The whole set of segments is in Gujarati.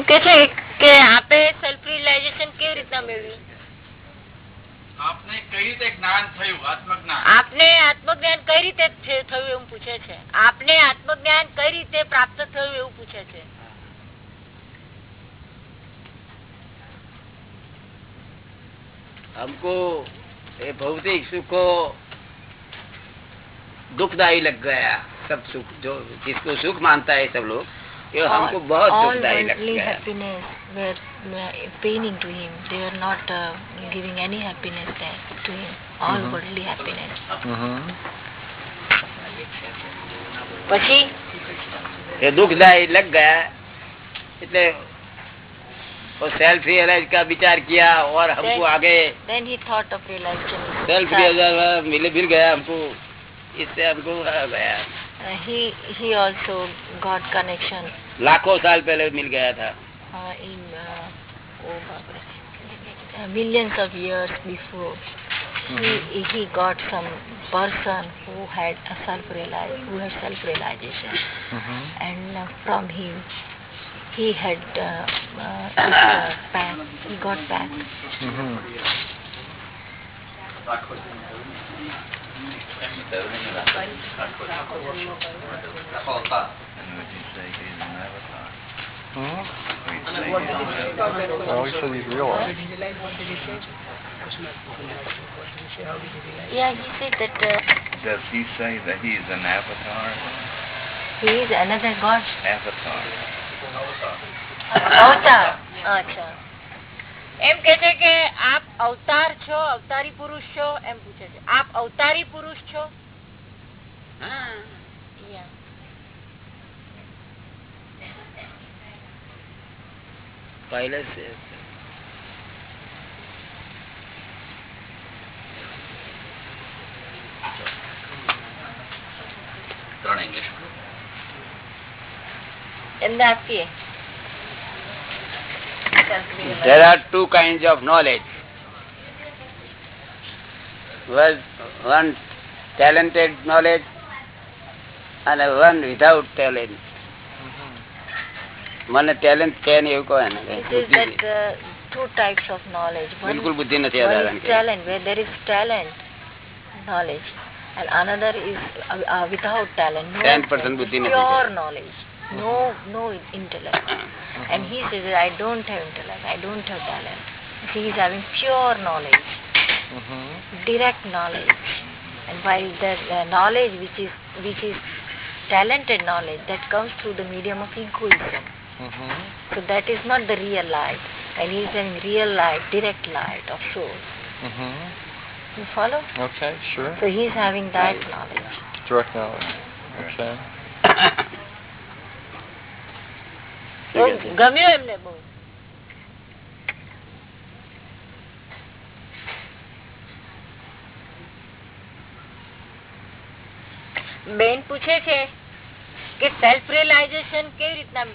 એમ કે છે કે આપે સેલ્ફ રિયલાઇઝેશન કેવી રીતના મેળવ્યું આપને કઈ રીતે જ્ઞાન થયું આત્મજ્ઞાન આપને આત્મજ્ઞાન કઈ રીતે થ- થયું એવું પૂછે છે આપને આત્મજ્ઞાન કઈ રીતે પ્રાપ્ત થયું એવું પૂછે છે हमको ये भौतिक सुख को दुखदायी लग गया सब सुख जो जिसको सुख मानता है सब लोग ये हमको बहुत दुखदायी लगता है। પછી એ દુઃખદાયી લગ ગયા એટલે सेल्फ रियलाइज़ का विचार किया और हमको आगे सेल्फ रियलाइज़ मिले मिल गया हमको। इससे हमको हाँ, गया। he he also got connection लाखों साल पहले मिल गया था uh, in uh, oh, Barbara, uh, millions of years before. He he got some person who had a self realize who had self realization, and uh, from him he had uh, uh, this, uh, back. He got back. Hmm? Well, he said he'd realize. Yeah, he said that. Uh, Does he say that he is an avatar? He is another god. Avatar. Avatar. Avatar. Avatar. એમ કે છે કે આપ અવતાર છો અવતારી પુરુષ છો એમ પૂછે છે આપ અવતારી પુરુષ છો ત્રણ એમને આપીએ There are two kinds of knowledge. One, one talented knowledge and one without talent. મને ટેલેન્ટ છે ને એવું કહે uh, two types of knowledge. One, બિલકુલ બુદ્ધિ નથી talent, where there is talent knowledge, and another is uh, uh, without talent. No 10% બુદ્ધિ નથી pure knowledge, no no intellect. Uh-huh. And he says I don't have intellect, I don't have talent. He is having pure knowledge, mm-hmm. direct knowledge. And while the, the knowledge which is which is talented knowledge that comes through the medium of egoism. Mm-hmm. So that is not the real light. And he is having real light, direct light of source. Mm-hmm. You follow? Okay, sure. So he is having that knowledge. Direct knowledge. Okay. તો ગમ્યું એમને બહુ? બેન પૂછે છે કે સેલ્ફ રિયલાઇઝેશન કેવી રીતના?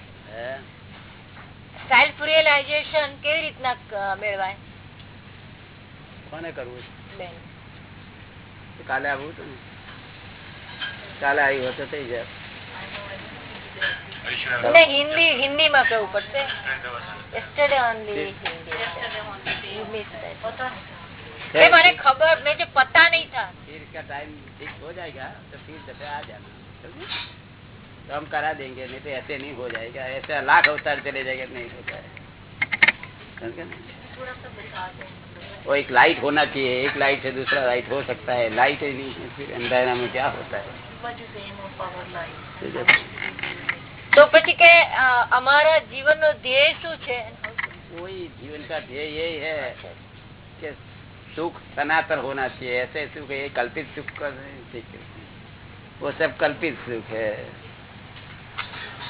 સેલ્ફ રિયલાઇઝેશન કેવી રીતના મેળવાય? કોને કરવું બેન. કાલે આવું હતું કાલે આવ્યું હતું થઈ જાય ને હિન્દી હિન્દી માં કહેવું પડશે yesterday only Hindi You missed that. એ મને ખબર મેં જે પતા નહીં था फिर इसका टाइम फिक्स हो जाएगा तो फिर दफे आ जाना समझे? तो हम करा देंगे नहीं तो ऐसे नहीं हो जाएगा ऐसे लाख अवतार चले जाएगा नहीं होता है समझे ना? वो एक लाइट होना चाहिए एक लाइट से दूसरा लाइट हो सकता है लाइट ही नहीं है फिर अंधेरा में क्या होता है તો પછી કે અ, અમારા જીવનનો ધ્યેય શું છે कोई जीवन का ध्येय यही है कि सुख सनातन होना चाहिए ऐसे सुख ये कल्पित सुख कर ठीक है। वो सब कल्पित सुख है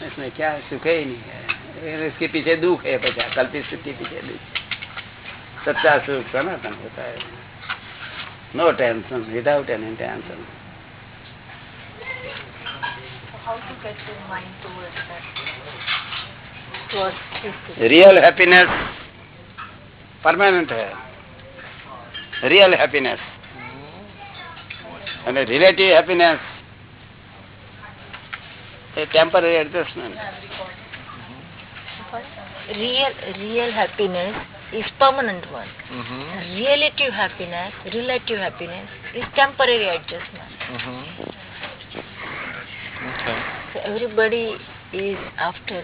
इसमें क्या सुख ही नहीं है इसके पीछे दुख है बचा कल्पित सुख के पीछे दुख सच्चा सुख सनातन होता है no tension without any tension Towards this real happiness permanent है रियल हैप्पीनेस અને relative happiness A temporary adjustment real real happiness is permanent one. Mm-hmm. Relative happiness, relative happiness is temporary adjustment. Mm-hmm. Okay. So everybody is after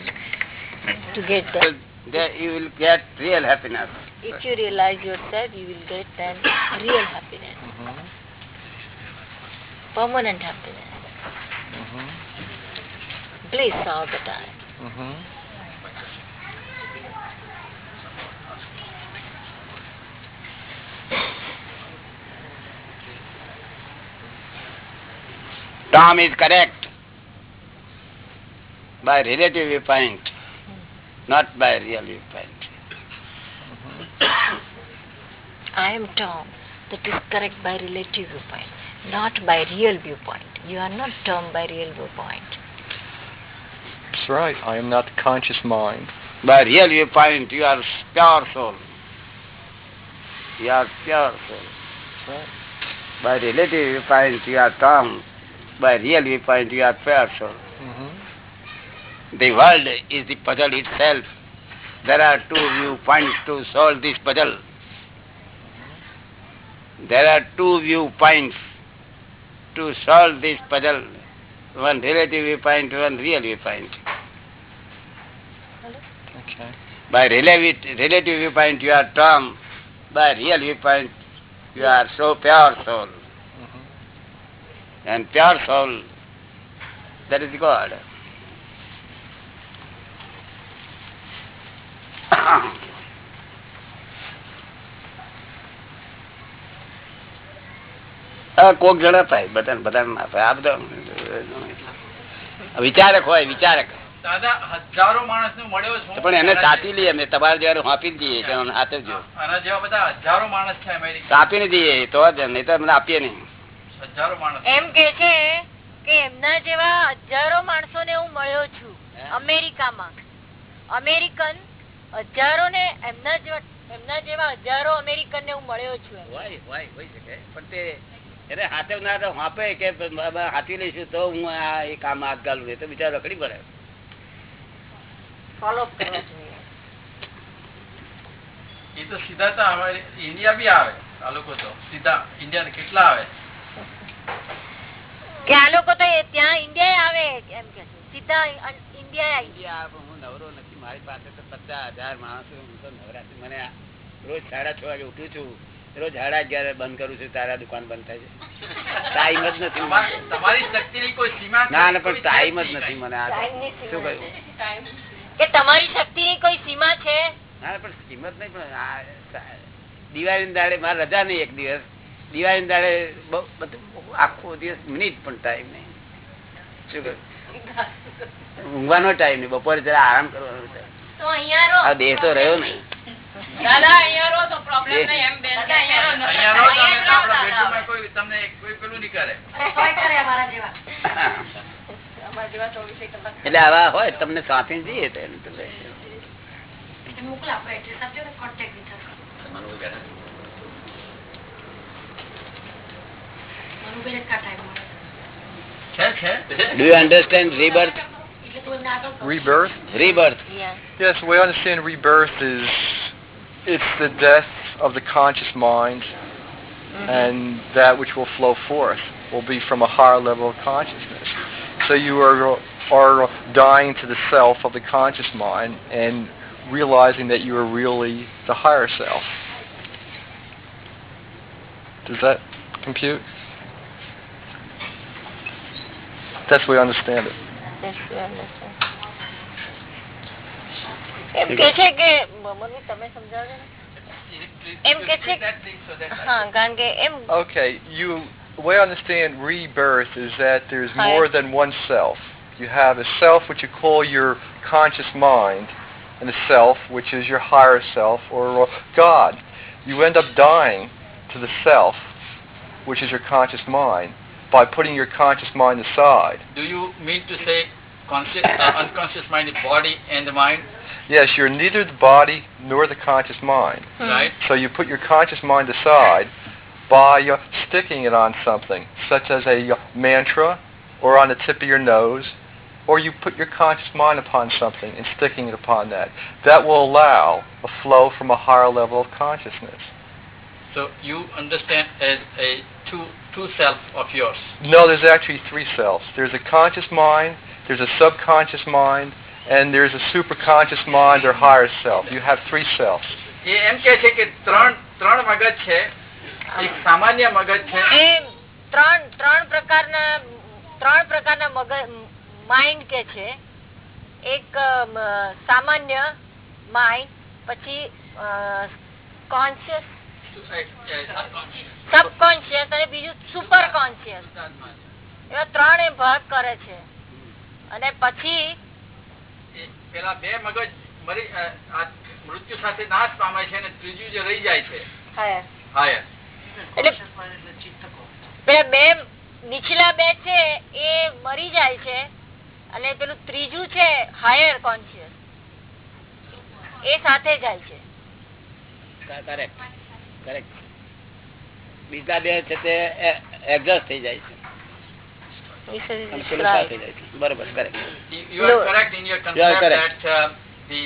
to get that. There you will get real happiness. If you realize yourself, you will get then real happiness, Mm-hmm. permanent happiness, Mm-hmm. bliss all the time. Mm-hmm. Tom is correct by relative viewpoint, not by real viewpoint. I am Tom. That is correct by relative viewpoint, not by real viewpoint. You are not Tom by real viewpoint. That's right. I am not the conscious mind. By real viewpoint, you are pure soul. You are pure soul. Right. By relative viewpoint, you are Tom. By real viewpoint, you are pure soul. Mm-hmm. The world is the puzzle itself. There are two viewpoints to solve this puzzle. There are two viewpoints to solve this puzzle. One relative viewpoint, one real viewpoint. Okay. By relative, relative viewpoint, you are Tom. By real viewpoint, you are so pure soul. Mm-hmm. And pure soul, that is God. કોક જણા થાય બધા બધા ના થાય. આ બધા વિચારક હોય વિચારક. પણ એને લઈએ અમે તમારે જયારે દઈએ હાથે જો આના જેવા બધા હજારો માણસ છે અમેરિકા. સાપીને દઈએ તો નહીં તો અમને આપીએ નહીં. એમ કે છે કે એમના જેવા હજારો માણસો ને હું મળ્યો છું? અમેરિકામાં. અમેરિકન હજારો ને એમના જેવા એમના જેવા હજારો અમેરિકન ને હું મળ્યો છું એમ. હોય હોય શકે. પણ તે એને હાથવનાર તો આપે કે હાથી લઈશું તો હું આ એ કામ હાથ ગાલું નહીં તો બિચારો રખડી પડે ફોલો એ તો સીધા તો અમારે ઇન્ડિયા બી આવે આ લોકો તો. સીધા. ઇન્ડિયા કેટલા આવે? કે આ લોકો તો ત્યાં ઇન્ડિયા આવે એમ કે સીધા ઇન્ડિયા આવી ઇન્ડિયા હું નવરો નથી મારી પાસે તો પચાસ હજાર માણસો હું તો નવરાત્રી મને રોજ સાડા છ વાગે ઉઠું છું. રોજ સાડા અગિયાર બંધ કરું છું તારા દુકાન બંધ થાય છે. ટાઈમ જ નથી તમારી શક્તિની કોઈ સીમા ના ના પણ ટાઈમ જ નથી મને આ શું કહ્યું? કે તમારી શક્તિની કોઈ સીમા છે? ના પણ કિંમત નહીં પણ આ દિવાળી દાડે મારે રજા નહીં એક દિવસ. દિવાળી દાડે બહુ બધું આખો દિવસ મિનિટ પણ ટાઈમ નહીં. શું કહ્યું? ઊંઘવાનો ટાઈમ નહીં બપોરે જરા આરામ કરવાનો આ દેહ તો રહ્યો ને દાદા અહીંયા રહો તો પ્રોબ્લેમ એ- નહીં એમ બેન કે. અહીંયા રહો. અહીંયા રહો તમે તો અહીંયા આપણા રહો દાદા. bedroom માં કોઈ તમને કોઈ પેલું નહીં કરે. તોય કરે અમારા જેવા. અમારા જેવા ચોવીસે કલાક એટલે આવા હોય તમને સાંપીને જઈએ તો એમ Do you understand rebirth? Rebirth? Rebirth. Yes, we understand rebirth is it's the death of the conscious mind mm-hmm. and that which will flow forth will be from a higher level of consciousness. So you are are dying to the self of the conscious mind and realizing that you are really the higher self. Does that compute? That's the way I understand it. Yes, we understand. એમ કે છે કે મમ્મી તમે સમજાવજો ને એમ કે છે હા કારણ કે એમ Okay, you the way I understand rebirth is that there's Hi. more than one self. You have a self which you call your conscious mind, and a self which is your higher self or uh, God. You end up dying to the self, which is your conscious mind, by putting your conscious mind aside. Do you mean to say conscious, uh, unconscious mind, the body and the mind, Yes, you're neither the body nor the conscious mind. right? So you put your conscious mind aside by uh, sticking it on something, such as a uh, mantra or on the tip of your nose, or you put your conscious mind upon something and sticking it upon that. That will allow a flow from a higher level of consciousness. So you understand as a two two self of yours. No, there's actually three selves. There's a conscious mind, there's a subconscious mind, and there's a superconscious mind or higher self. You have three selves. એ એમ કે છે કે ત્રણ ત્રણ મગજ છે એક સામાન્ય મગજ છે એ ત્રણ ત્રણ પ્રકારના ત્રણ પ્રકારના મગજ માઇન્ડ કે છે એક અમ, સામાન્ય માઇન્ડ પછી કોન્શિયસ સબકોન્શિયસ અને બીજું સુપર કોન્શિયસ એવા ત્રણ ભાગ કરે છે. અને પછી પેલા બે મગજ મરી અ, આ મૃત્યુ સાથે નાશ પામે છે અને ત્રીજું જે રહી જાય છે. પેલા બે નીચલા બે છે એ મરી જાય છે અને પેલું ત્રીજું છે હાયર કોન્શિયસ એ સાથે જાય છે. કરેક્ટ બીજા બે છે તે એડજસ્ટ થઈ જાય છે He said it અને is પેલું right. સાથે જાય છે બરોબર correct You, you are No. correct in your You are concept correct. that uh, the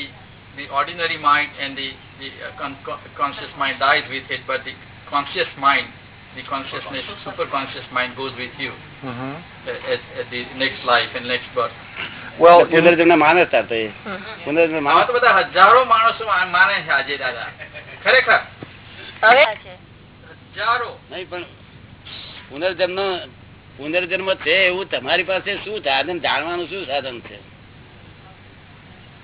the ordinary mind and the the uh, con- con- conscious mind dies with it, but the conscious mind, the consciousness, super conscious mind goes with you Mm-hmm. uh, at, at the next life and next birth. Well, in, પુનર્જન્મ માને તાર તો એ પુનર્જન્મ આવા માને તો બધા હજારો માણસો માને છે આજે દાદા ખરેખર પુનર્જન્મ પુનર્જન્મ છે એવું તમારી પાસે શું સાધન? જાણવાનું શું સાધન છે?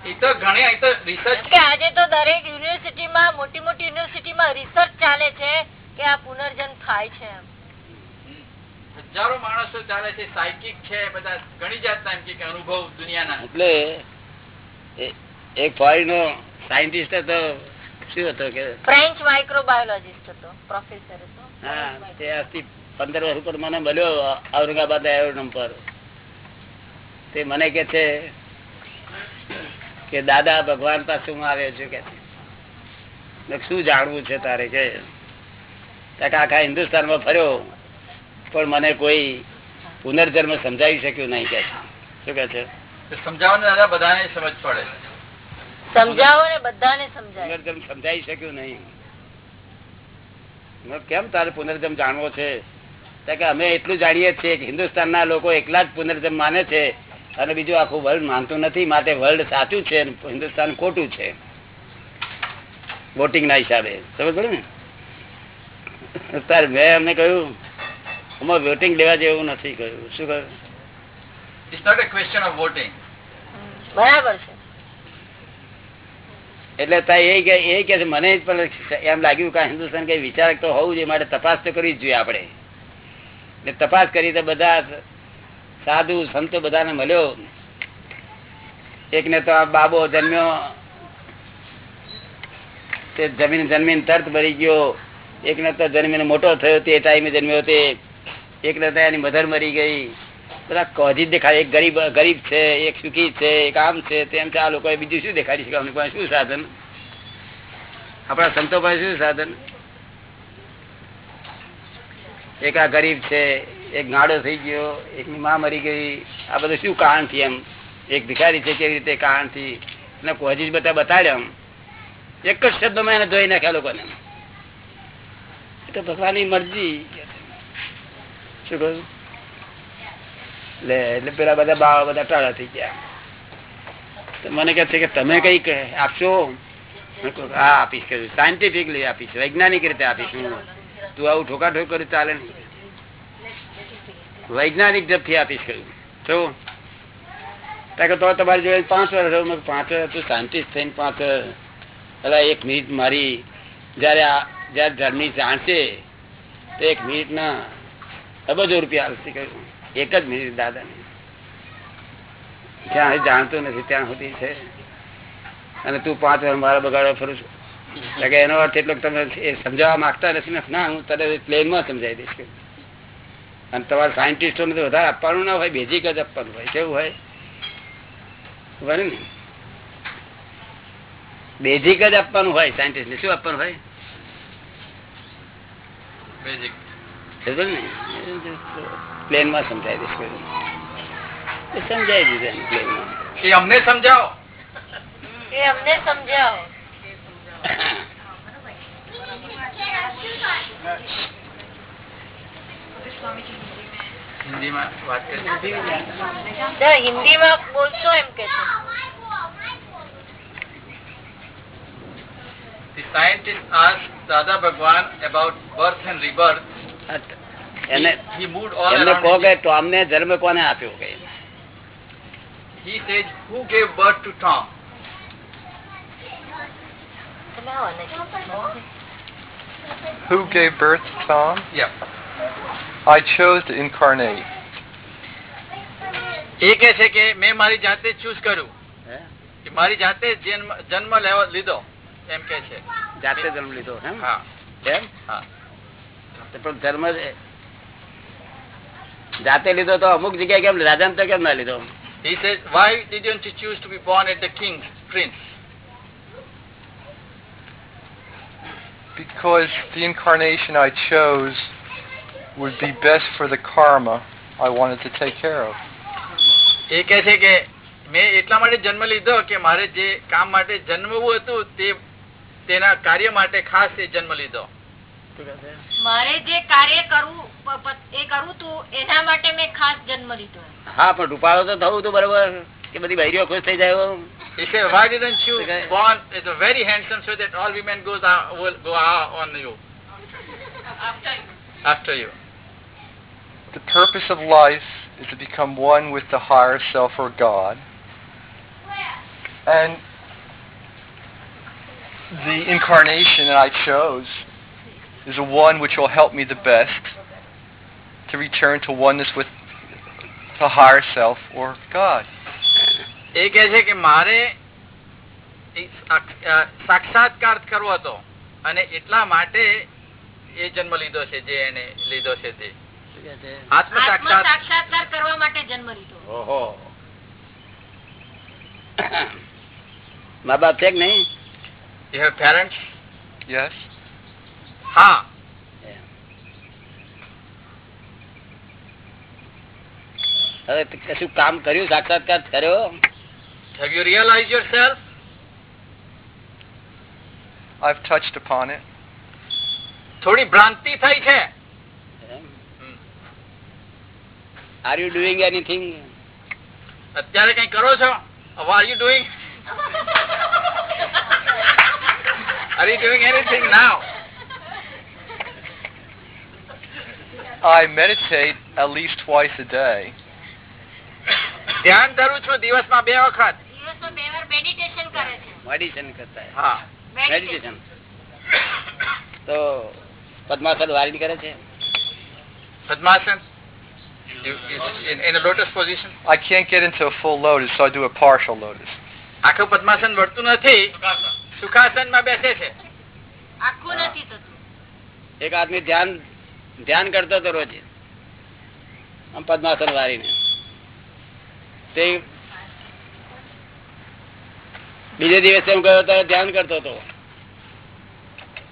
એ તો ઘણી એ તો રિસર્ચ આજે તો દરેક યુનિવર્સિટીમાં મોટી મોટી યુનિવર્સિટીમાં રિસર્ચ ચાલે છે કે આ પુનર્જન્મ થાય છે હજારો માણસો ચાલે છે સાયકિક છે બધા ઘણી જાતના એમ કે અનુભવ દુનિયાના. એટલે એ- એક ફોરેન નો સાયન્ટિસ્ટ હતો શું હતો કે? ફ્રેન્ચ માઇક્રોબાયોલોજીસ્ટ હતો પ્રોફેસર હતો. હા તે આજથી પંદર વર્ષ પર મને મળ્યો ઔરંગાબાદ પર તે મને કે છે કે દાદા ભગવાન પાસે હું આવ્યો છું કે. મેં શું જાણવું છે તારે? કે આખા હિન્દુસ્તાન આખા હિન્દુસ્તાનમાં ફર્યો પણ મને કોઈ પુનર્જન્મ સમજાવી શક્યું નહીં કે શું કે છે? સમજાવવાનું દાદા બધાને સમજ પડે. સમજાવો ને બધાને સમજાય. પુનર્જન્મ સમજાવી શક્યું નહીં. કેમ તારે પુનર્જન્મ જાણવો છે? કે અમે એટલું જાણીએ છીએ કે હિન્દુસ્તાનના લોકો એકલા જ પુનર્જન્મ માને છે અને બીજું આખું વર્લ્ડ માનતું નથી. માટે વર્લ્ડ સાચું છે હિન્દુસ્તાન ખોટું છે. વોટિંગ ના હિસાબે. સમજ પડે ને? તારે મેં એમને કહ્યું અમારે વોટિંગ લેવા જેવું નથી. કહ્યું. શું કહ્યું? It's not a question of voting બરાબર છે. એટલે એ કે, એ મને એમ લાગ્યું કે હિન્દુસ્તાન કઈ વિચારક તો હોવું જોઈએ માટે તપાસ તો કરવી જ જોઈએ આપણે. એટલે તપાસ કરી તો બધા સાધુ સંતો બધાને મળ્યો. એકને તો આ બાબો જન્મ્યો. તે જમીન જન્મીને તરત ભરી ગયો. એકને તો જન્મીને મોટો થયો તે ટાઈમે જન્મ્યો તે. એકને તો એની મધર મરી ગઈ. બધા કોઝી દેખાય, એક ગરીબ ગરીબ છે, એક સુખી છે, એક આમ છે, તેમ છે. આ લોકોએ બીજું શું દેખાડી શકે? અમને શું સાધન? આપણા સંતો પાસે શું સાધન? એક આ ગરીબ છે, એક ગાડો થઈ ગયો, એકની માં મરી ગઈ. આ બધું શું કારણથી એમ? એક ભિખારી છે, કેવી રીતે કારણથી અને કોજી બધા બતાડ્યા એમ. એક જ શબ્દમાં એને ધોઈ નાખ્યા લોકોને. એ તો ભગવાનની મરજી. શું કહ્યું એટલે પેલા બધા બાવા બધા ટાળા થઈ ગયા. મને કહે છે કે તમે કઈ આપશો? હા, આપીશ, કહ્યું. સાયન્ટિફિકલી આપીશ, વૈજ્ઞાનિક રીતે આપીશ હું. તું આવું ઠોકા ઠોક કરી ચાલે નહીં વૈજ્ઞાનિક જપથી આપીશ, કહ્યું. શું તો તમારી જોડે પાંચ વર્ષ પાંચ વર્ષ તું સાયન્ટિસ્ટ થઈને પાંચ એટલે એક મિનિટ મારી, જયારે જયારે ધર્મી જાણશે, તો એક મિનિટ ના અબજો રૂપિયા આવશે કહ્યું. એક જ મિનિટ દાદા. જ્યાં જાણતું નથી ત્યાં સુધી છે. અને તું પાંચ વાર મારા બગાડવા ફરું છું. એટલે એનો અર્થ એટલો તમે એ સમજાવવા માંગતા નથી ને ના હું તને પ્લેનમાં સમજાવી દઈશ અને તમારા સાયન્ટિસ્ટોને તો વધારે આપવાનું ના હોય બેઝિક જ આપવાનું હોય કેવું હોય? બને ને? બેઝિક જ આપવાનું હોય સાયન્ટિસ્ટ શું આપવાનું હોય? બેઝિક. સમજો ને પ્લેનમાં સમજાય દઈશ. સમજાવી દીધું એમ પ્લેનમાં. એ અમને સમજાવો એ અમને સમજાવો હિન્દીમાં વાત કરી હિન્દીમાં બોલશો એમ કે The scientist asked Dada Bhagwan about birth and rebirth. એને એમને કહો કે ટોમ ને જન્મ કોને આપ્યો he said, who gave birth to Tom? Who gave birth to Tom? Yeah. I chose to incarnate. એ કે છે કે મેં મારી જાતે ચૂઝ કર્યું હે? કે મારી જાતે જન્મ જન્મ લેવા લીધો એમ કે છે જાતે જન્મ લીધો એમ હા એમ હા. તો પણ ધર્મ જ- જાતે લીધો તો અમુક જગ્યાએ કેમ રાજા તો કેમ ના લીધો He said, why didn't you choose to be born at the king's prince? Because the incarnation I chose would be best for the karma I wanted to take care of. એ કે છે કે મેં એટલા માટે જન્મ લીધો કે મારે જે કામ માટે જન્મવું હતું તે તેના કાર્ય માટે ખાસ એ જન્મ લીધો મારે જે કાર્ય કરવું પ- પ- એ કરવું તું એના માટે મેં ખાસ જન્મ લીધો હા પણ રૂપાળો તો થવું હતું બરોબર કે બધી બૈરીઓ ખુશ થઈ જાય એવું? He said, why didn't you Okay. born as a very handsome so that all women goes out, will go out on you? After you. The purpose of life is to become one with the higher self or God. And the incarnation that I chose is the one which will help me the best to return to oneness with the higher self or God. એ કે છે કે મારે એ સાક્ષ- અ, સાક્ષાત્કાર કરવો હતો અને એટલા માટે એ જન્મ લીધો છે જે એને લીધો છે તે આત્મ આત્મ સાક્ષાત સાક્ષાત્કાર કરવા માટે જન્મ લીધો ઓહો મા બાપ છે કે નહીં You have parents? Yes? હા. હવે કશું કામ કર્યું સાક્ષાત્કાર કર્યો Have you realized yourself? I've touched upon it. થોડી ભ્રાંતિ થઈ છે. આર યુ ડુઈંગ એનીથિંગ અત્યારે કઈ કરો છો? Are you doing are you doing anything now I meditate at least twice a day. ધ્યાન ધરું છું દિવસમાં બે વખત. દિવસમાં બે વાર મેડિટેશન કરે છે. મેડિટેશન કરતા હે. હા. મેડિટેશન મેડિટેશન તો પદ્માસન વારી કરે છે? પદ્માસન? You, you, in, in a lotus position. I can't get into a full lotus, so I do a partial lotus. આખું પદ્માસન વળતું નથી. સુખાસનમાં બેસે છે. આખું નથી થતું. એક આદમી ધ્યાન ધ્યાન કરતો હતો રોજ. આમ પદ્માસન વારીને. તે બીજે દિવસે હું ગયો ત્યારે ધ્યાન કરતો હતો.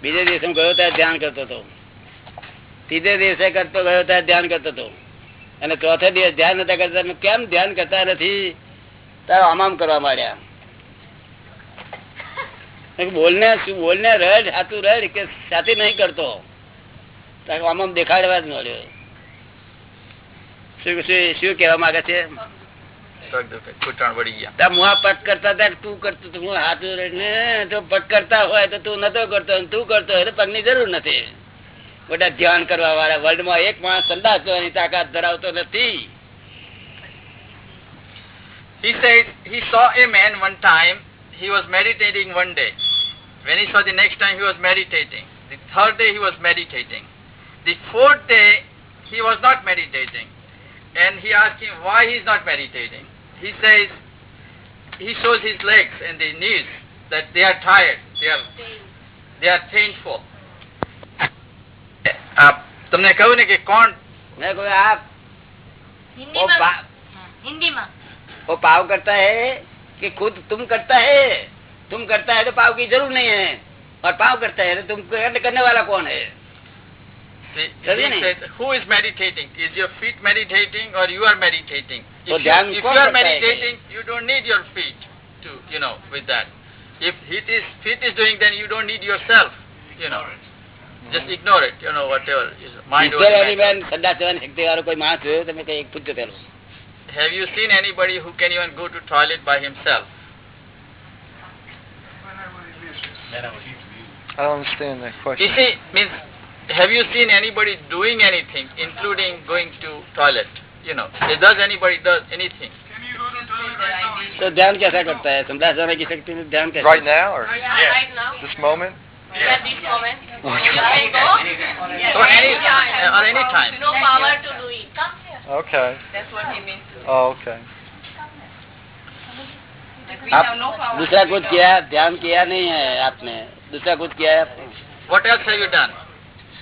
બીજે દિવસે હું ગયો ત્યારે ધ્યાન કરતો હતો. ત્રીજે દિવસે કરતો ગયો ત્યારે ધ્યાન કરતો હતો. અને ચોથે દિવસ ધ્યાન નતા કરતા કેમ ધ્યાન કરતા નથી? તારે આમ આમ કરવા માંડ્યા. બોલને શું? બોલને રડ સાચું રડ કે સાથે નહીં કરતો. આમ આમ દેખાડવા જ મળ્યો શું શું શું કહેવા માંગે છે પગ દુખે, ઘૂંટણ વળી ગયા તાર મુઆ પટ કરતા હતા તું કરતો હું હાથું રહીને જો પટ કરતા હોય તો તું નતો કરતો તું કરતો હોય તો પગની જરૂર નથી બધા ધ્યાન કરવા વાળા વર્લ્ડમાં એક માણસ સંદાસ જોવાની તાકાત ધરાવતો નથી He said he saw a man one time, he was meditating one day. When he saw the next time, he was meditating. The third day, he was meditating. The fourth day, he was not meditating. And he asked him why he is not meditating. He says, he shows his legs and the knees that they are tired, they are, they are painful. આ તમને કહ્યું ને કે કોણ મેં કહ્યું આ ઓ હિન્દીમાં પા- હા, હિન્દીમાં वो पाव करता है कि खुद तुम करता है तुम करता है तो पाव की जरूर नहीं है और पाव करता है तो तुम करने करने वाला कौन है who is meditating? Is your feet meditating or you are meditating? If, you, are meditating, you don't need your feet to, you know, with that. If feet is doing, then you don't need yourself, you know. Just ignore it, you know, whatever. Have you seen anybody who can even go to toilet by himself? I don't understand that question. You see, means have you seen anybody doing anything, including going to toilet? You know, does anybody does anything? तो ध्यान कैसा करता है संदास जाने की शक्ति में ध्यान कैसा Right now or Right now, this moment? at this moment, you Okay. can go. So any or any time. No power to do it. Okay. That's what he means. Oh, okay. आप दूसरा कुछ किया ध्यान किया नहीं है आपने दूसरा कुछ किया है आपने? What else have you done?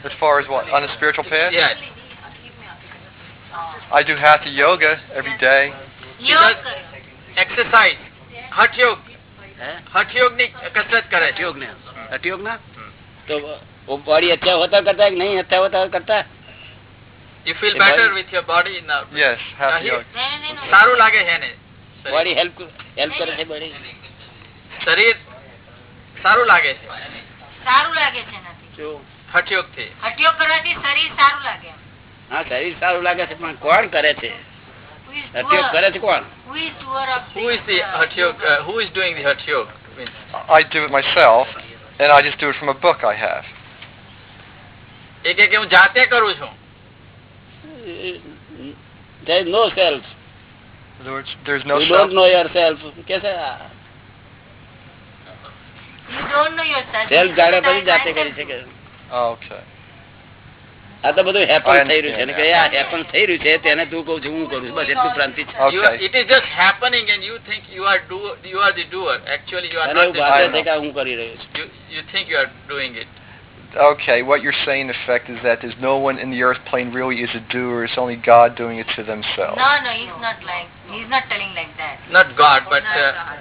As far as what? On the spiritual path? Yes. I do hatha yoga every day. He does exercise. હઠ યોગ है હઠ યોગ ની કસરત કરે છે हठयोग ने हठयोग ना तो वो बॉडी अच्छा होता करता है कि नहीं अच्छा होता करता है You feel A better body- with your body now. Yes, hatha Uh, he- yoga. સારું લાગે છે એને શરીર. बॉडी हेल्प हेल्प करे છે बॉडी શરીર સારું લાગે છે સારું લાગે છે એનાથી જો હઠ યોગ થી હટિયો કરવાથી શરીર સારું લાગે હા શરીર સારું લાગે છે પણ કોણ કરે છે Who is હઠયોગ doer? કરે છે કોણ Who is doer of Who this, is the uh, hఠ યોગ? Uh, who is doing the hઠ યોગ? Means, I do it myself, and I just do it from a book I have. એ કે કે હું જાતે કરું છું there is no self In other words, there's no you self. don't know yourself कैसे You don't know yourself. Self જાણે But I પછી જાતે myself કરી શકે Oh, okay. આ તો બધું I હેપન understand થઈ રહ્યું છે ને કે આ હેપન થઈ રહ્યું છે તેને તું કહું છું હું કરું છું બસ એટલું પ્રાંતિ છે You are, Okay. it is just happening and you think you are do you are the doer. Actually, you are અને not એવું the ભાષે I છે know. કે હું કરી રહ્યો છું You you think you are doing it. Okay, what you're saying, in effect, is that there's no one in the earth plane really is a doer. It's only God doing it to themselves. No, no, he's not like, he's not telling like that. Not God, but Not uh, God.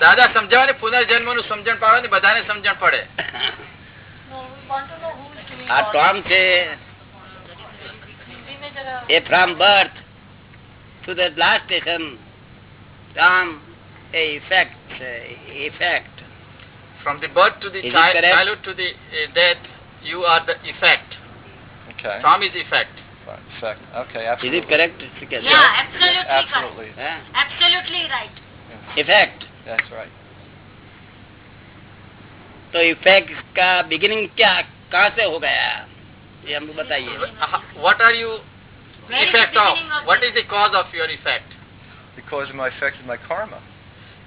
દાદા સમજાવવાની પુનર્જન્મ નું સમજણ પાડો ને બધાને સમજણ પડે આ ટોમ છે એ from birth to the last station Tom A effect effect from the birth to the child, childhood to the uh, death, you are the effect. Okay. From is effect. Effect. Okay. Absolutely. Is it correct? Yeah, yeah. absolutely. Absolutely. Absolutely right. Effect. That's right. तो इफेक्ट का बिगिनिंग क्या कहाँ से हो गया ये हमको बताइए Uh, what are you Where is effect the of beginning of what this? is the cause of your effect Because of my effect of my karma.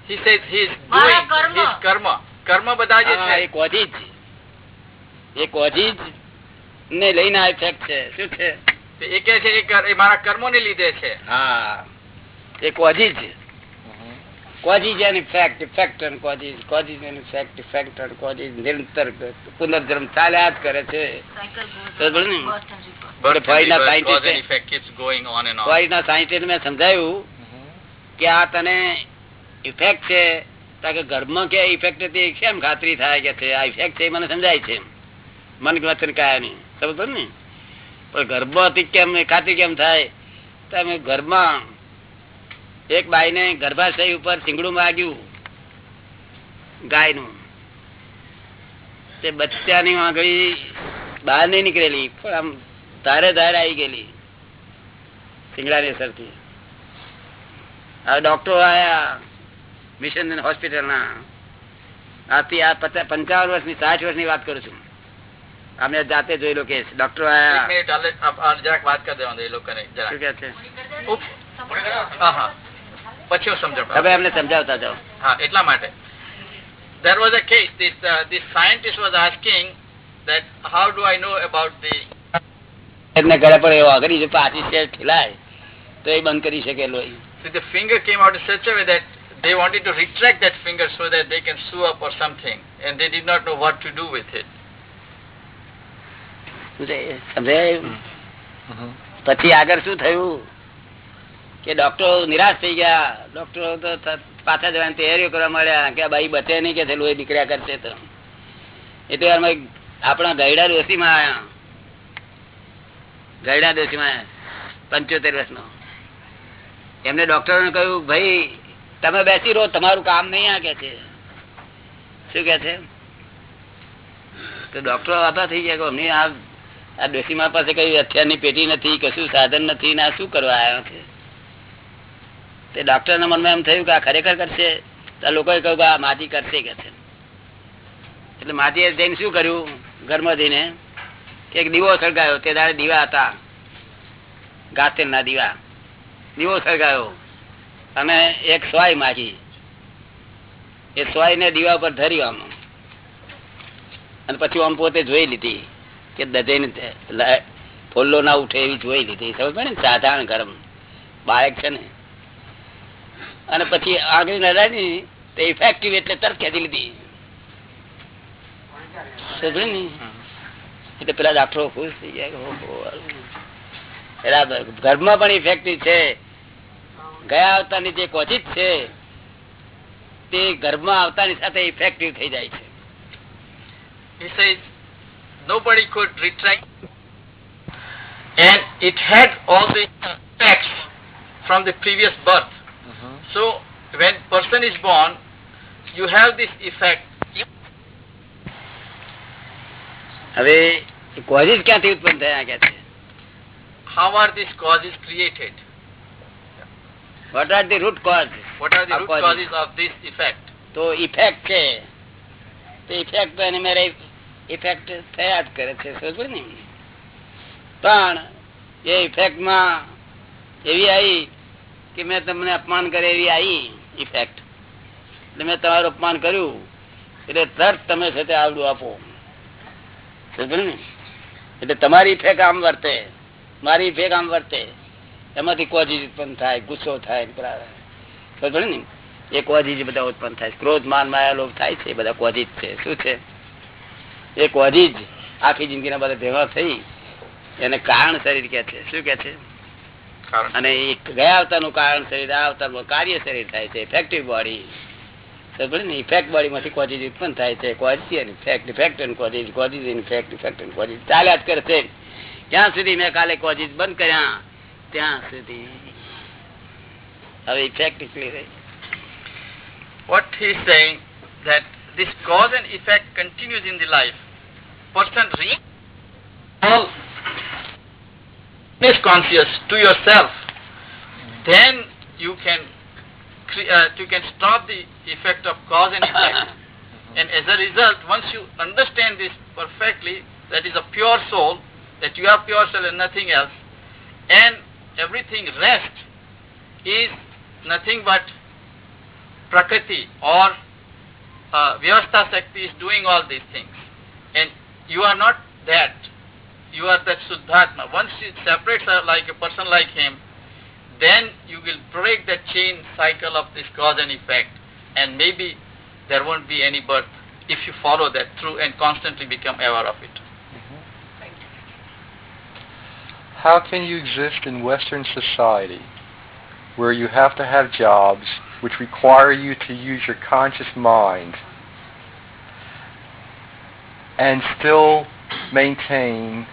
he says he is મારા doing કર્મ. his karma કર્મ બધા જે હા, છે એ કોજીજ એ કોજીજ ને લઈને આ ઇફેક્ટ છે શું છે તે એ કે છે એ કર- એ મારા કર્મો ને લીધે છે હા એ કોજીજ Mhm. Effect effect effect effect નિરંતર પુનર્જન્મ ચાલ્યા જ કરે છે. સાયન્ટિસ્ટ મેં સમજાયું. કે આ તને ઇફેક્ટ છે. કે ઘરમાં કે ઇફેક્ટ હતી કેમ ખાતરી થાય કે છે? આ ઇફેક્ટ છે મને સમજાય છે. મન વચન કાયા નહીં. સમજ ને. પણ ગર્ભવતી કેમ ખાતરી કેમ થાય? તમે ઘરમાં એક બાઈને ગર્ભાશય ઉપર શીંગડું વાગ્યું ગાયનું. તે બચ્ચાની આગળી બહાર નહીં નીકળેલી પણ આમ ધારે ધારે આવી ગયેલી શિંગડાની અસરથી. હવે ડોક્ટરો આયા મિશન હોસ્પિટલ ના. આથી આ પચાસ પંચાવન વર્ષની સાઠ વર્ષની વાત કરું છું. અમે જાતે જોયેલો કેસ. ડોક્ટરો આયા વાત કરી દેવાનું એ લોકોને પછી હું સમજણ તમે એમને સમજાવતા જાઓ હા એટલા માટે there was a case this uh, this scientist was asking that how do i know about the એને ઘરે પર એવો આગળ જો પાછી શેર ઠેલાય તો એ બંધ કરી શકે લોહી so the finger came out in such a way that they wanted to retract that finger so that they can sew up or something and they did not know what to do with it સમજાય Mhm. પછી આગળ શું થયું કે ડોક્ટરો નિરાશ થઈ ગયા. ડોક્ટરો તો પાછા જવાની તૈયારીઓ કરવા મળ્યા કે ભાઈ બચે નહીં કે લોહી નીકળ્યા કરશે તો. એ તો આપણા ગયડા ડોસીમાં આવ્યા ગરડા દોશીમાં પંચોતેર વર્ષનો. એમને ડોક્ટરોને કહ્યું, ભાઈ, તમે બેસી રહો, તમારું કામ નહીં આ કે છે. શું કે છે? તો ડોક્ટરો આતા થઈ ગયા કે અમને આ દોશીમાં પાસે કઈ હથિયારની પેટી નથી, કશું સાધન નથી ને શું કરવા આવ્યો છે? તે ડોક્ટર ના મનમાં એમ થયું કે આ ખરેખર કરશે લોકોએ કહ્યું કે આ માજી કરશે કે છે. એટલે માજીએ જઈને શું કર્યું? ઘરમાં જઈને એક દીવો સળગાયો. તે દાડે દીવા હતા. ગાતેર ના દીવા. દીવો સળગાયો. અને એક સ્વાય માજી. એ સ્વાય ને દીવા પર ધરી આમ. અને પછી આમ પોતે જોઈ લીધી કે દજઈને ફોલ્લો ના ઉઠે એવી જોઈ લીધી. સમજ ને? સાધારણ ગરમ. બાળક છે ને અને પછી આગળ નડાય તો ઇફેક્ટિવ એટલે તરફ ખેંચી લીધી. સમજે ને? એટલે પેલા ડાક્ટરો ખુશ થઈ ગયા ઘરમાં પણ ઇફેક્ટિવ છે. ગયા આવતાની જે કોચિત છે તે ઘરમાં આવતાની સાથે ઇફેક્ટિવ થઈ જાય છે. Nobody could retract. And it had all the effects from the previous birth. So when person is born, you have this effect. હવે કોઝિસ ક્યાંથી ઉત્પન્ન થયા કે છે How are these causes created? What are the root cause What are the root causes. causes of this effect? તો ઇફેક્ટ છે તો ઇફેક્ટ તો એને મેરે ઇફેક્ટ થયા જ કરે છે સમજ ને પણ એ ઇફેક્ટમાં એવી આવી કે મેં તમને અપમાન કરે એવી આવી ઇફેક્ટ એટલે મેં તમારું અપમાન કર્યું, એટલે તરત તમે છે આવડું આપો. એટલે તમારી ઇફેક્ટ આમ વર્તે, મારી ઇફેક્ટ આમ વર્તે. એમાંથી કોઝિસ ઉત્પન્ન થાય, ગુસ્સો થાય ને? એ કોઝિજ બધા ઉત્પન્ન થાય. ક્રોધ, માન, માયા, લોભ થાય છે બધા કોઝિજ છે. શું છે? એ કોઝિજ આખી જિંદગીના બધા ભેગા થઈ, એને કારણ શરીર કે છે. શું કે છે? અને ગયા અવતારનું કારણ શરીર આ અવતારમાં કાર્ય શરીર થાય છે ઇફેક્ટિવ બોડી ઇફેક્ટ બોડી માંથી કોઝિજ ઉત્પન્ન થાય છે કોઝિજ અને ઇફેક્ટ ઇફેક્ટ અને કોઝિજ કોઝિજ ઇફેક્ટ ઇફેક્ટ અને કોઝિજ ચાલ્યા જ કરે છે. ત્યાં સુધી મેં કાલે કોઝિજ બંધ કર્યા ત્યાં સુધી. હવે ઇફેક્ટ નીકળી રહી What he is saying that this cause and effect continues in the life. Person reach all is conscious to yourself, then you can cre- uh, you can stop the effect of cause and effect. and as a result, once you understand this perfectly, that is a pure soul, that you are pure soul and nothing else, and everything rest is nothing but Prakriti or uh, Vyavastha Shakti is doing all these things. And you are not that. You are that Suddhatma. Once you separate like a person like him, then you will break the chain cycle of this cause and effect. And maybe there won't be any birth if you follow that through and constantly become aware of it. Mm-hmm. How can you exist in Western society where you have to have jobs which require you to use your conscious mind and still maintain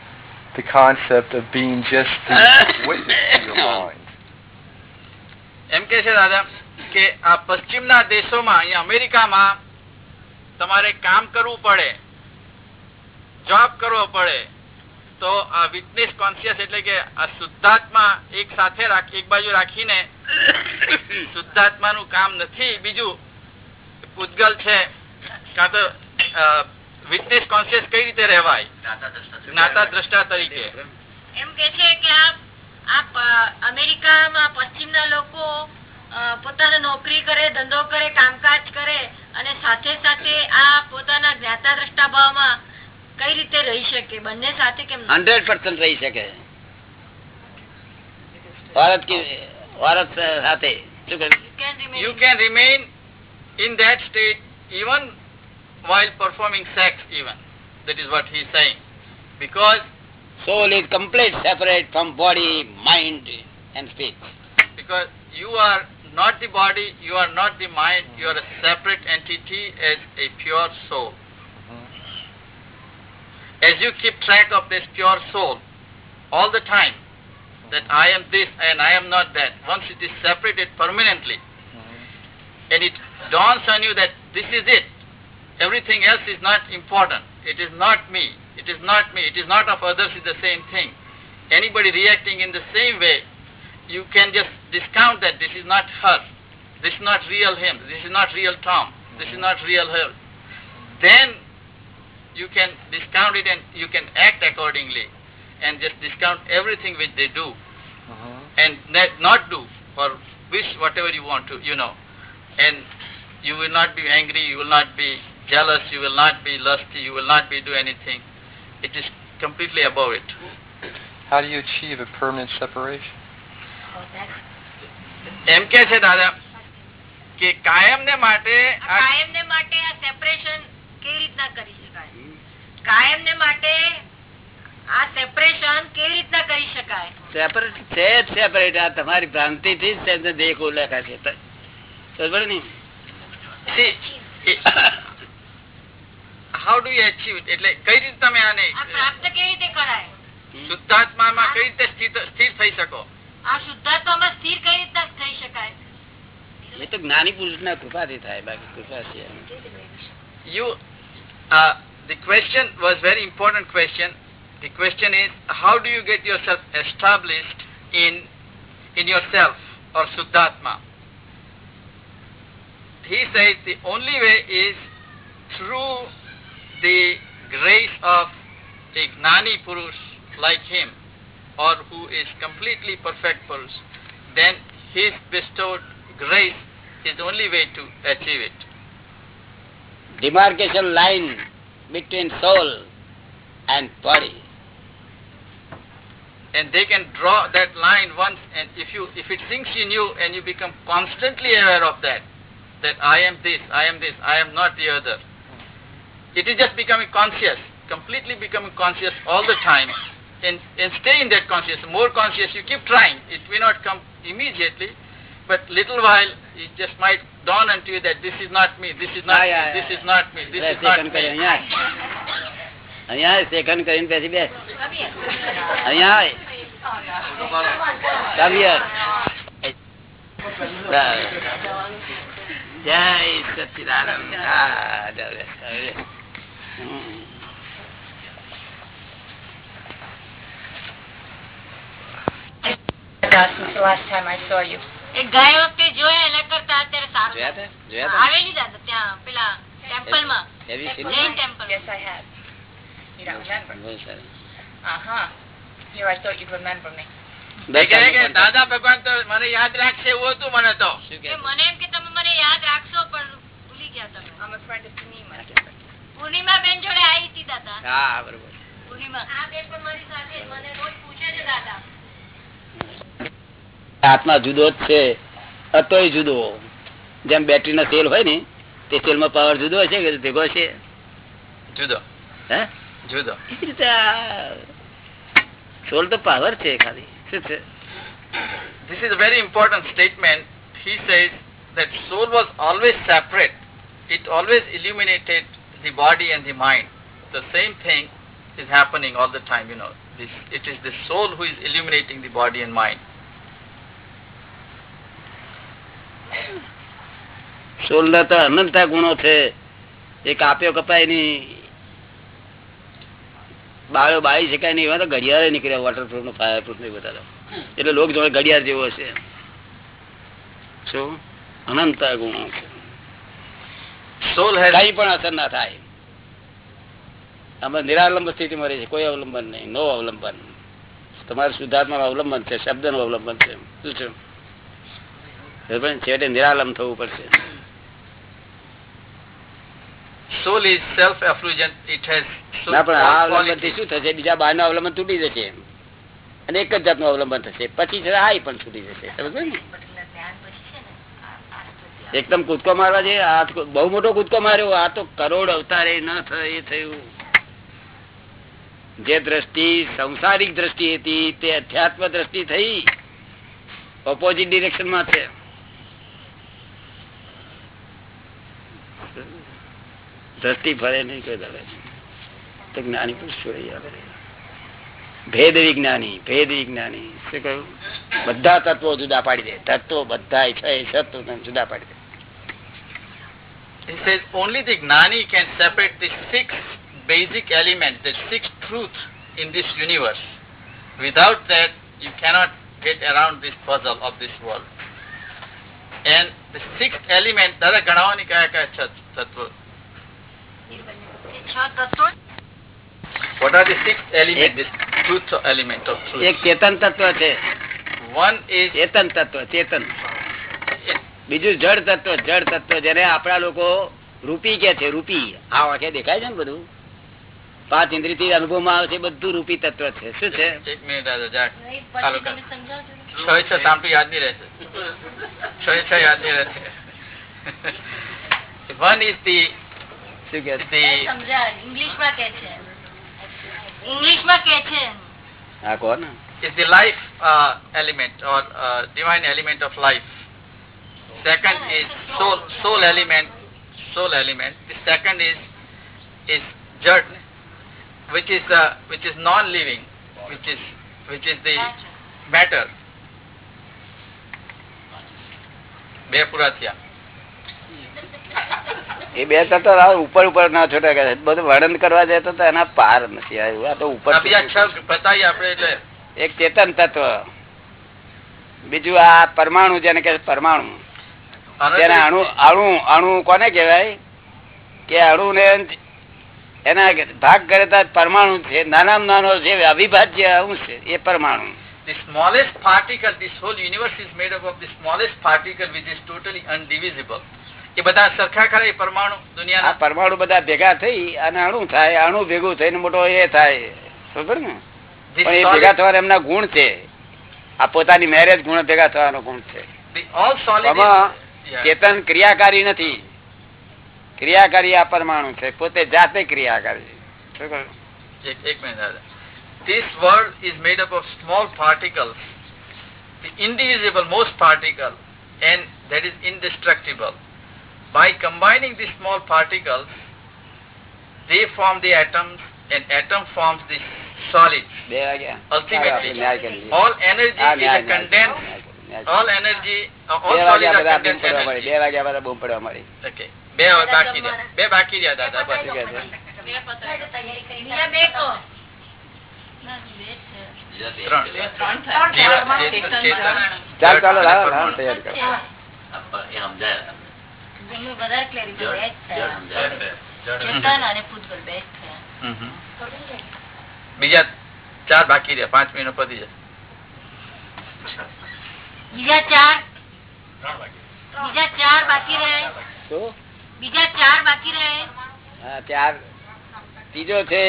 the concept of being just the witness to your mind? એમ કે છે દાદા કે આ પશ્ચિમના દેશોમાં અહીંયા અમેરિકામાં તમારે કામ કરવું પડે જોબ કરવો પડે તો આ વિટનેસ કોન્શિયસ એટલે કે આ શુદ્ધાત્મા એક સાથે રાખી એક બાજુ રાખીને શુદ્ધાત્માનું કામ નથી બીજું પૂતગલ છે કાં તો વિટનેસ કોન્શિયસ કઈ રીતે રહેવાય? જ્ઞાતા દ્રષ્ટા તરીકે. એમ કે છે કે આ આ અમેરિકામાં પશ્ચિમના લોકો પોતાના નોકરી કરે ધંધો કરે કામકાજ કરે અને સાથે સાથે આ પોતાના જ્ઞાતા દ્રષ્ટા ભાવમાં કઈ રીતે રહી શકે? બંને સાથે કેમ? હંડ્રેડ પર્સન્ટ રહી શકે. ભારત કી ભારત સાથે. You can Can in that state remain while performing sex even. That is what he is saying. Because soul is complete separate from body mind and speech because you are not the body, you are not the mind, you are a separate entity as a pure soul. As you keep track of this pure soul, all the time that I am this and I am not that. Once it is separated permanently, and it dawns on you that this is it. Everything else is not important. It is not me. It is not me. It is not of others is the same thing. Anybody reacting in the same way, you can just discount that this is not her. This is not real him. This is not real Tom. This is not real her. Then you can discount it and you can act accordingly and just discount everything which they do uh-huh. and not, not do or wish whatever you want to, you know. And you will not be angry, you will not be jealous, you will not be lusty, you will not be do anything. It is completely above it. How do you achieve a permanent separation? એમ કે છે દાદા કે કાયમ ને માટે કાયમ ને માટે આ સેપરેશન કેવી રીતના કરી શકાય કાયમ ને માટે આ સેપરેશન કેવી રીતના કરી શકાય સેપરેટ છે જ સેપરેટ આ તમારી ભ્રાંતિ થી જ તેમને દેહ છે ને see, it- how do you achieve it? એટલે કઈ રીતે તમે આને આ પ્રાપ્ત કેવી રીતે કરાય શુદ્ધાત્મામાં કઈ રીતે સ્થિત સ્થિર થઈ શકો આ શુદ્ધાત્મામાં સ્થિર કઈ રીતના થઈ શકાય એ તો જ્ઞાની પુરુષ ના કૃપાથી થાય બાકી કૃપા છે you uh, the question was very important question the question is how do you get yourself established in in yourself or suddhatma he says the only way is through the grace of a gnani purush like him or who is completely perfect purush then his bestowed grace is the only way to achieve it demarcation line between soul and body and they can draw that line once and if you if it sinks in you and you become constantly aware of that that I am this, I am this, I am not the other. It is just becoming conscious, completely becoming conscious all the time and, and stay in that conscious, more conscious, you keep trying. It may not come immediately, but little while it just might dawn onto you that this is not me, this is not Yeah, yeah, me, this yeah. is not me, this is not second કરી me. અહીંયા અહીંયા સેકન્ડ કરીને બેસી બેસ અહીંયા આય. Come here. જય સચિદાનંદ ગયા વખતે જોયા એના કરતા અત્યારે સારું જોયા તા? જોયા તા? આવેલી દાદા ત્યાં પેલા ટેમ્પલમાં Have you seen Jain it? Temple Yes, I have. You don't remember? બહુ સારું. Uh-huh. Here, I thought you'd remember me. એ કહે કે દાદા ભગવાન તો મને યાદ રાખશે એવું હતું મને તો શું કે કહે? મને એમ કે તમે મને યાદ રાખશો પણ ભૂલી ગયા તમે I'm a friend of Tanima. પૂર્ણિમા બેન જોડે આવી હતી દાદા. હા બરોબર. પૂર્ણિમા આ બેન પણ મારી સાથે મને રોજ પૂછે છે દાદા. આત્મા જુદો જ છે. અતોય જુદો. જેમ બેટરી ના સેલ હોય ને તે સેલમાં પાવર જુદો છે કે ભેગો છે જુદો. હે? જુદો. સોલ તો પાવર છે ખાલી. શું છે? This is a very important statement. He says that soul was always separate. It always illuminated the body and the mind. The same thing is happening all the time, you know. This, it is the soul who is illuminating the body and mind. સોલ ના તો અનંતા ગુણો છે એ કાપ્યો કપાયની બાળો બાળી શકાય નહીં એવા તો ઘડિયાળ નીકળ્યા વોટરપ્રૂફ નો ફાયર પ્રૂફ નહીં બધા એટલે લોક જોડે ઘડિયાળ જેવો હશે શું અનંતા ગુણો છે કઈ પણ અસર ના થાય. અમે નિરાલંબ સ્થિતિમાં રહે છે કોઈ અવલંબન નહીં નો અવલંબન. તમારે શુદ્ધાત્મા અવલંબન છે શબ્દનું અવલંબન છે. શું છે? છેવટે નિરાલંબ થવું પડશે. સોલ ના પણ આ અવલંબન શું થશે? બીજા બહારનું અવલંબન તૂટી જશે. અને એક જ જાતનું અવલંબન થશે. પછી હાઈ પણ છૂટી જશે. સમજ ને? એકદમ કૂદકો મારવા જઈએ. આ બહુ મોટો કૂદકો માર્યો. આ તો કરોડ અવતારે ન થયું થયું. જે દ્રષ્ટિ સંસારિક દ્રષ્ટિ હતી, તે અધ્યાત્મ દ્રષ્ટિ થઈ ઓપોઝિટ ડિરેક્શનમાં છે. દ્રષ્ટિ ફરે નહીં, કોઈ દરે તો જ્ઞાની પુરુષ ભેદ વિજ્ઞાની ભેદ વિજ્ઞાની. શું કહ્યું? બધા તત્વો જુદા પાડી દે. તત્વો બધા જુદા પાડી દે. He says only the Gnani can separate the six basic elements, the six truths in this universe. Without that, you cannot get around this puzzle of this world. And the sixth element, दादा गणाओ ने What are the six elements, the truth element of truth? एक चेतन तत्व છે. One is चेतन तत्व, चेतन. બીજું જળ તત્વ જળ તત્વ જેને આપણા લોકો રૂપી કે છે રૂપી. આ વાંખે દેખાય છે ને બધું? પાંચ ઇન્દ્રિયથી અનુભવમાં આવે છે બધું રૂપી તત્વ છે. શું છે? એક minute is the life element or divine element of યાદ Second is soul soul element soul element. The second is is jad, which is uh, which is non-living, which is which is the matter. બે પૂરા થયા એ બે તત્વ ઉપર ઉપર ના છોટા ગયા બધું વર્ણન કરવા જાય તો એના પાર નથી આવ્યું આ તો ઉપર બતાવીએ આપણે એટલે એક ચેતન તત્વ બીજું આ પરમાણુ જેને કે પરમાણુ તેને અણુ અણુ અણુ કોને કહેવાય? કે અણુ ને એના ભાગ કરતા પરમાણુ છે. નાનામાં નાનો જે અવિભાજ્ય અંશ છે એ પરમાણુ. The smallest particle, this whole universe is made up of the smallest particle which is totally undivisible. એ બધા સરખા ખરા એ પરમાણુ દુનિયાના? પરમાણુ બધા ભેગા થઈ અને અણુ થાય. અણુ ભેગું થઈને મોટો એ થાય. ખબર ને? પણ એ ભેગા થવાના એમના ગુણ છે. આ પોતાની મેરેજ ગુણ ભેગા થવાનો ગુણ છે. ચેતન ક્રિયાકારી નથી ક્રિયાકારી આ પરમાણુ છે પોતે જાતે ક્રિયાકારી એક મિનિટ દાદા. This world is made up of small particles, the indivisible most particle, and that is indestructible. By combining these small particles, they form the atoms, and atom forms the solid. Ultimately, all energy is a condensed, uh, all બે વાગ્યા બધા બૂમ પડવા મળી બે વાગ્યા બધા બૂમ પડવા મળી. Okay. બે બાકી રહ્યા. બે બાકી રહ્યા દાદા બસ. છે? ચાલ ચાલો. તૈયાર કરો. બીજા ચાર બાકી રહ્યા. પાંચ મહિનો પતી જશે બીજા ચાર? બીજા ચાર બાકી રહે? બીજા ચાર બાકી રહે? હા ચાર. ત્રીજો છે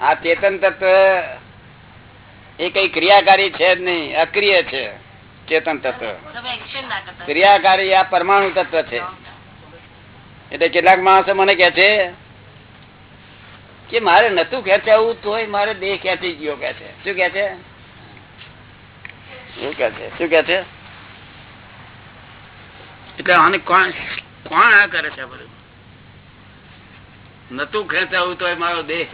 આ ચેતન તત્વ એ કઈ ક્રિયાકારી છે જ નહીં અક્રિય છે ચેતન તત્વ. ક્રિયાકારી આ પરમાણુ તત્વ છે. એટલે કેટલાક માણસો મને કે છે કે મારે નતું ખેંચાવું તોય મારે દેહ ખેંચી ગયો કે છે. શું કે છે? આ દેહ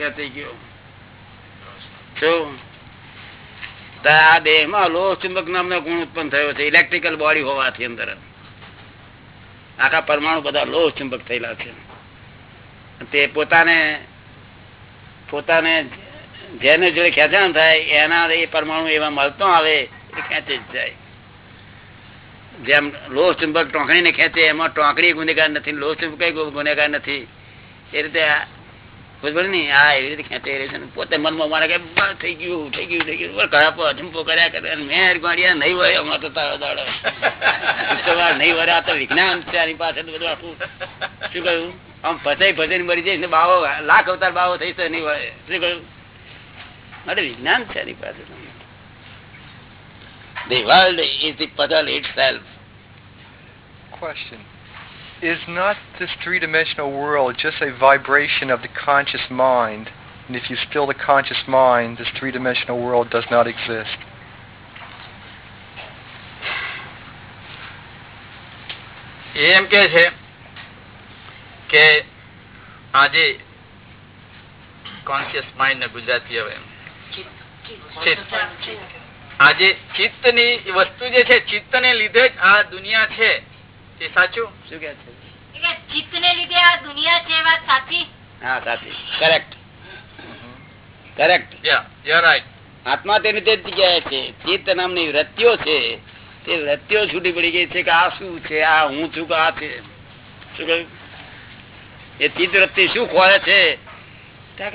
દેહમાં લોહ ચુંબક નામનો ગુણ ઉત્પન્ન થયો છે ઇલેક્ટ્રિકલ બોડી હોવાથી અંદર. આખા પરમાણુ બધા લોહ ચુંબક થયેલા છે. તે પોતાને પોતાને જેને જોડે ખેંચાણ થાય, એના એ પરમાણુ એવા મળતો આવે એ ખેંચી જ જાય. જેમ લોહ ચુંબક ટોંકણીને ખેંચે, એમાં ટોંકણી ગુનેગાર નથી, લોહ ચુંબક ગુનેગાર નથી. એ રીતે ને મરી જાય બાવો, લાખ અવતાર બાવો થઈ તો નહીં વળે. શું કહ્યું? મારે વિજ્ઞાન છે આની પાસે The world is the puzzle itself. Question. Is not this three-dimensional world just a vibration of the conscious mind? And if you still the conscious mind, this three-dimensional world does not exist. એ એમ કે છે કે આજે કોન્શિયસ માઇન્ડ ને ગુજરાતી હવે ચિત્ત આજે ચિત્તની વસ્તુ જે છે ચિત્ત ને લીધે જ આ દુનિયા છે. તે સાચું? શું કે છે? ચિત્ત ને લીધે આ દુનિયા છે વાત સાચી? હા સાચી. કરેક્ટ કરેક્ટ રાઈટ આત્મા તેની તે જગ્યાએ છે. ચિત્ત નામની વૃત્તિઓ છે. તે વૃત્તિઓ છૂટી પડી ગઈ છે કે આ શું છે? આ હું છું કે આ છે? શું કહ્યું? એ ચિત્ત વૃત્તિ શું ખોરે છે?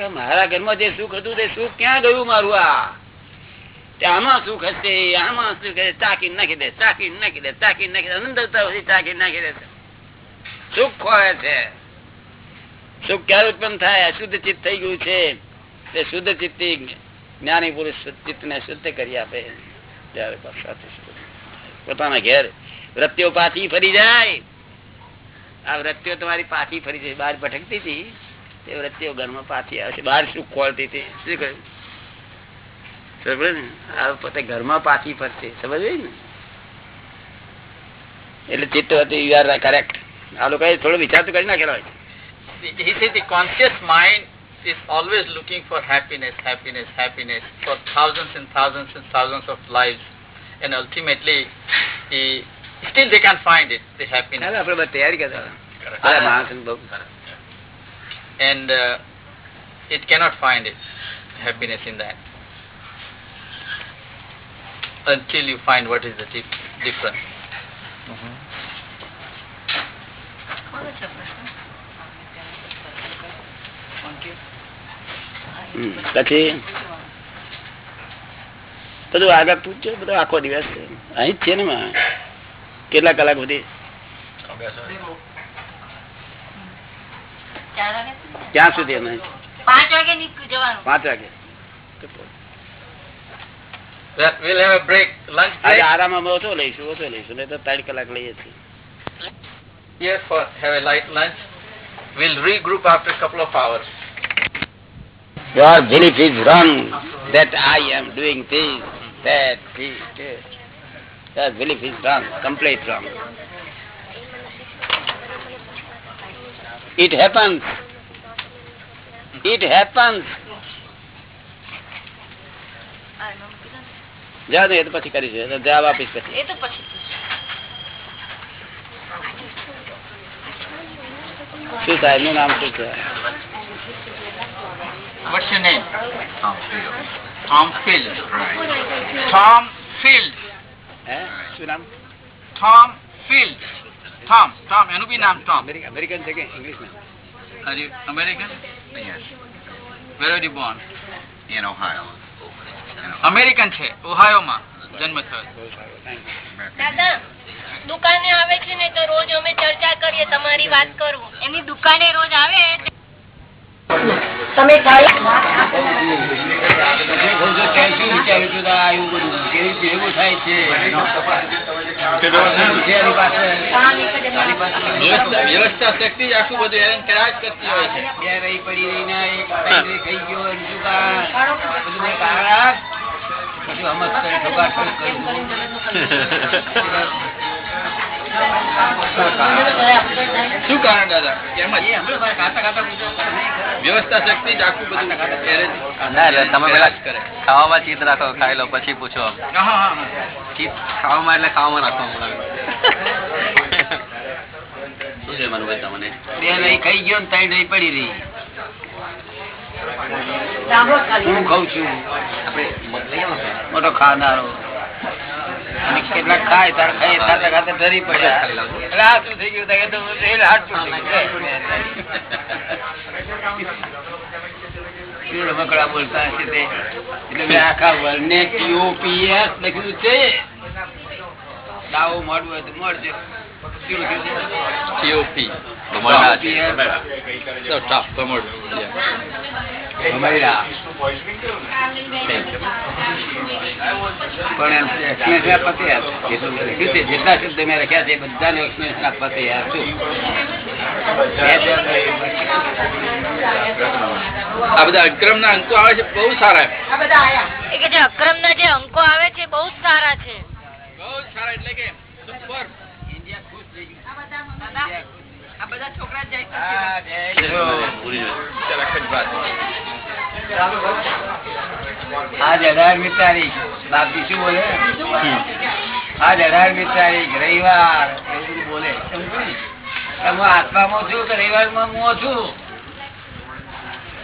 મારા ઘરમાં જે સુખ હતું તે સુખ ક્યાં ગયું મારું આ? આમાં સુખ હશે આમાં સુખ હશે ચાકી નાખી દે ચાકી નાખી દે ચાકી નાખી દે અનંતતા સુધી ચાકી નાખી દે. સુખ ખોવે છે. સુખ ક્યારે ઉત્પન્ન થાય? શુદ્ધ ચિત્ત થઈ ગયું છે. તે શુદ્ધ ચિત્ત જ્ઞાની પુરુષ ચિત્ત ને શુદ્ધ કરી આપે. ત્યારે પોતાના ઘેર વૃત્તિઓ પાછી ફરી જાય. આ વૃત્તિઓ તમારી પાછી ફરી જાય. બહાર ભટકતી હતી. તે વૃત્તિઓ ઘરમાં પાછી આવશે બહાર સુખ ખોળતી હતી. શું કહ્યું? આ પોતે ઘરમાં પાકી ફરશે સમજ ને એટલે ચિત્ત હતી યુ આર કરેક્ટ આ લોકો થોડો વિચાર તો કરી નાખેલો હોય conscious mind is always looking for happiness, happiness, happiness for thousands and thousands and thousands of lives. And ultimately, he, still they can't find it, the happiness. And uh, it cannot find it, happiness in that. Until you find what is the dif- difference. -hmm. પછી બધું આગળ પૂછજો બધો આખો દિવસ અહીં જ છે ને કેટલા કલાક સુધી? ક્યાં સુધી અમે પાંચ વાગે પાંચ વાગે. Well, have a break, lunch આજે આરામ અમે ઓછો લઈશું ઓછો લઈશું નહીં તો ત્રણ કલાક લઈએ છીએ here for have a light lunch. We'll regroup after a couple of hours. Your belief is wrong that I am doing this, that, this, this. Your belief is wrong, complete wrong. It happens. It happens. જાઓ ને એ તો પછી કરીશું એ તો જવાબ આપીશ પછી એ તો પછી શું સાહેબ નું નામ શું છે What's your name? Tom Field. Tom Field. હે શું નામ Tom Field. Tom. Tom. એનું બી નામ Tom. અમેરિકન છે કે ઇંગ્લિશ નામ Are you American? Yes, Where were you born? in Ohio. American છે ઓહાયોમાં જન્મ થયો દુકાને આવે છે ને તો રોજ અમે ચર્ચા કરીએ તમારી વાત કરું. એની દુકાને રોજ આવે તમે વ્યવસ્થા શક્તિ જ આખું બધું હેરાન કર્યા જ કરતી હોય છે. બે રહી પડી રહી ને એક ખાઈ ગયો અને શું કરી, કારણ દાદા? કેમ. વ્યવસ્થા શક્તિ જ આખું બધું ના એટલે તમે પેલા કરે. ખાવામાં ચિત રાખો ખાઈ લો પછી પૂછો ચિત ખાવામાં એટલે ખાવામાં રાખો હમણાં. શું છે મનુભાઈ તમને બે રહી ખાઈ ગયો ને ત્રણ રહી પડી રહી. હું ખાઉં છું. મોટો ખાનારો. અને કેટલાક ખાય તાર ખાય ખાતા ખાતા ડરી પડે. એટલે આ શું થઈ ગયું? તો રેલ હાથ શું રમકડા બોલતા હશે તે. એટલે આખા વર્ણને TOPS લખ્યું છે. દાવો મળવું હોય તો મળજો? છે. પણ. જેટલું શબ્દ મેં રખ્યા છે બધાનું explanation આપવા તૈયાર છું. આ બધા અક્રમ ના અંકો આવે છે બહુ સારા અક્રમ ના જે અંકો આવે છે બહુ સારા છે બહુ સારા એટલે કે સુપર ઇન્ડિયા ખુશ થઈ ગયું. આ બધા છોકરા જાય આજ અઢારમી તારીખ. બાપજી શું બોલે? આજ અઢારમી તારીખ રવિવાર. એવું બોલે. સમજ્યું ને? હું આત્મામાં છું કે રવિવારમાં હું છું.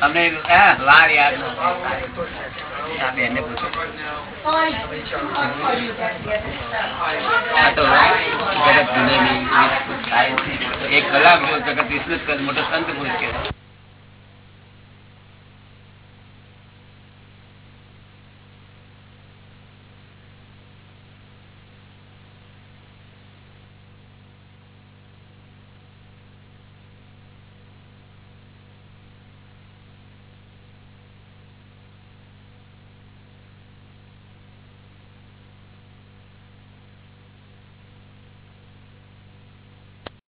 અમને વાર યાદ નથી. આ પૂછો. એક કલાક જો જગત વિસ્તૃત મોટો સંત પુરુષ કહેવાય.